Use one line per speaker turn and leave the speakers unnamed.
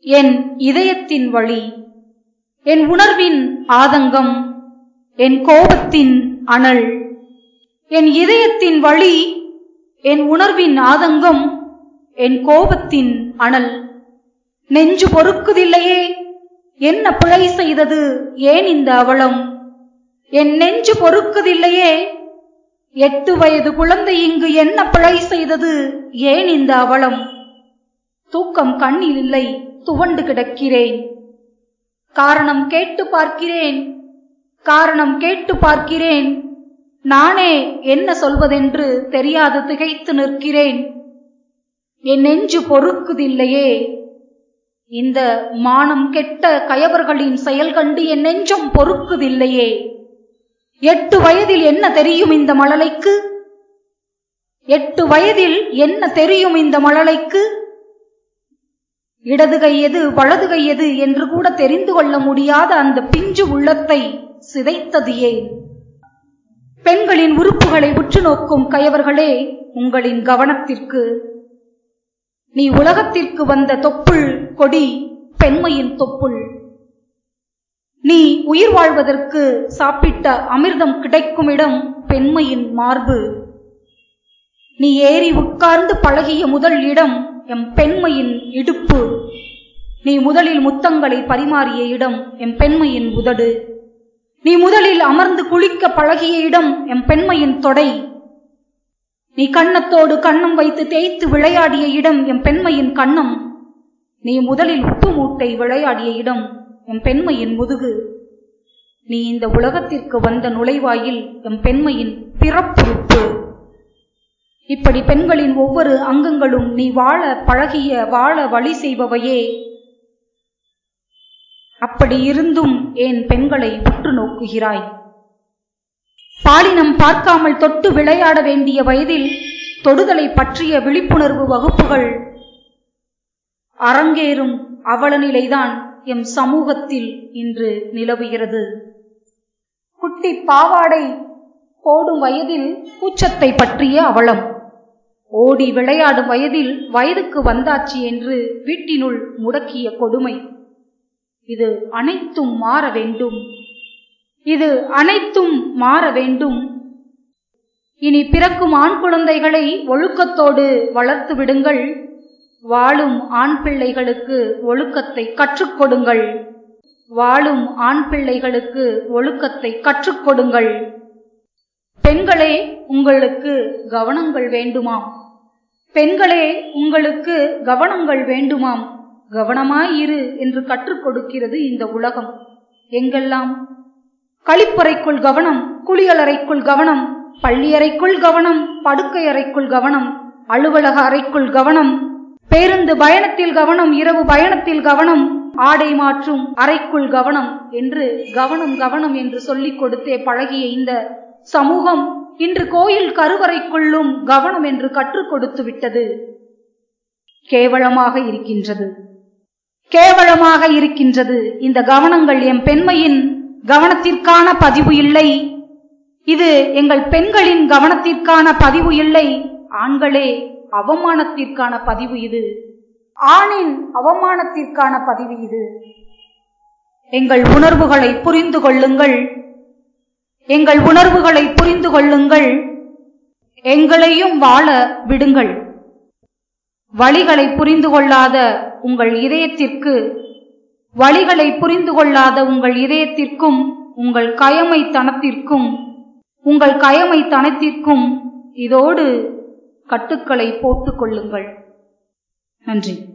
என் இதயத்தின் வழி என் உணர்வின் ஆதங்கம் என் கோபத்தின் அனல் என் இதயத்தின் வழி என் உணர்வின் ஆதங்கம் என் கோபத்தின் அனல். நெஞ்சு பொறுக்குதில்லையே என்ன பிழை செய்தது ஏன் இந்த அவலம்? என் நெஞ்சு பொறுக்குதில்லையே எட்டு வயது குழந்தை இங்கு என்ன பிழை செய்தது ஏன் இந்த அவலம்? தூக்கம் கண்ணில் இல்லை துவண்டு கிடக்கிறேன். காரணம் கேட்டு பார்க்கிறேன். காரணம் கேட்டு பார்க்கிறேன். நானே என்ன சொல்வதென்று தெரியாது திகைத்து நிற்கிறேன். என் நெஞ்சு பொறுக்குதில்லையே. இந்த மானம் கெட்ட கயவர்களின் செயல் கண்டு என் நெஞ்சம் பொறுக்குதில்லையே. எட்டு வயதில் என்ன தெரியும் இந்த மழலைக்கு? எட்டு வயதில் என்ன தெரியும் இந்த மழலைக்கு? இடது கையது வலது கையது என்று கூட தெரிந்து கொள்ள முடியாத அந்த பிஞ்சு உள்ளத்தை சிதைத்தது ஏன்? பெண்களின் உறுப்புகளை உற்று நோக்கும் கயவர்களே உங்களின் கவனத்திற்கு. நீ உலகத்திற்கு வந்த தொப்புள் கொடி பெண்மையின் தொப்புள். நீ உயிர் வாழ்வதற்கு சாப்பிட்ட அமிர்தம் கிடைக்கும் இடம் பெண்மையின் மார்பு. நீ ஏறி உட்கார்ந்து பழகிய முதல் இடம் எம் பெண்மையின் இடுப்பு. நீ முதலில் முத்தங்களை பரிமாறிய இடம் எம் பெண்மையின் உதடு. நீ முதலில் அமர்ந்து குளிக்க பழகிய இடம் எம் பெண்மையின் தொடை. நீ கண்ணத்தோடு கண்ணம் வைத்து தேய்த்து விளையாடிய இடம் எம் பெண்மையின் கண்ணம். நீ முதலில் உப்பு மூட்டை விளையாடிய இடம் எம் பெண்மையின் முதுகு. நீ இந்த உலகத்திற்கு வந்த நுழைவாயில் எம் பெண்மையின் பிறப்புறுப்பு. இப்படி பெண்களின் ஒவ்வொரு அங்கங்களும் நீ வாழ பழகிய வாழ வழி செய்பவையே. அப்படி இருந்தும் ஏன் பெண்களை உற்று நோக்குகிறாய்? பாலினம் பார்க்காமல் தொட்டு விளையாட வேண்டிய வயதில் தொடுதலை பற்றிய விழிப்புணர்வு வகுப்புகள் அரங்கேறும் அவல நிலைதான் எம் சமூகத்தில் இன்று நிலவுகிறது. குட்டி பாவாடை போடும் வயதில் கூச்சத்தை பற்றிய அவலம். ஓடி விளையாடும் வயதில் வயதுக்கு வந்தாச்சு என்று வீட்டினுள் முடக்கிய கொடுமை. இது அனைத்தும் மாற வேண்டும். இது அனைத்தும் மாற வேண்டும். இனி பிறக்கும் ஆண் குழந்தைகளை ஒழுக்கத்தோடு வளர்த்து விடுங்கள். வாழும் ஆண் பிள்ளைகளுக்கு ஒழுக்கத்தை கற்றுக் கொடுங்கள். வாழும் ஆண் பிள்ளைகளுக்கு ஒழுக்கத்தை கற்றுக் கொடுங்கள். பெண்களே உங்களுக்கு கவனங்கள் வேண்டுமாம். பெண்களே உங்களுக்கு கவனங்கள் வேண்டுமாம். கவனமாயிரு என்று கற்றுக் கொடுக்கிறது இந்த உலகம். எங்கெல்லாம்? கழிப்பறைக்குள் கவனம் குளியலறைக்குள் கவனம் பள்ளியறைக்குள் கவனம் படுக்கை அறைக்குள் கவனம் அலுவலக அறைக்குள் கவனம் பேருந்து பயணத்தில் கவனம் இரவு பயணத்தில் கவனம் ஆடை மாற்றும் அறைக்குள் கவனம் என்று கவனம் கவனம் என்று சொல்லிக் கொடுத்தே பழகிய இந்த சமூகம் இன்று கோயில் கருவறைக்குள்ளும் கவனம் என்று கற்றுக் கொடுத்து விட்டது. கேவலமாக இருக்கின்றது. கேவலமாக இருக்கின்றது இந்த கவனங்கள். என் பெண்மையின் கவனத்திற்கான பதிவு இல்லை. இது எங்கள் பெண்களின் கவனத்திற்கான பதிவு இல்லை. ஆண்களே அவமானத்திற்கான பதிவு இது. ஆணின் அவமானத்திற்கான பதிவு இது. எங்கள் உணர்வுகளை புரிந்து கொள்ளுங்கள். எங்கள் உணர்வுகளை புரிந்து கொள்ளுங்கள். எங்களையும் வாழ விடுங்கள். வழிகளை புரிந்து கொள்ளாத உங்கள் இதயத்திற்கு வழிகளை புரிந்து கொள்ளாத உங்கள் இதயத்திற்கும் உங்கள் கயமைத்தனத்திற்கும் உங்கள் கயமைத்தனத்திற்கும் இதோடு கட்டுக்களை போட்டுக் கொள்ளுங்கள். நன்றி.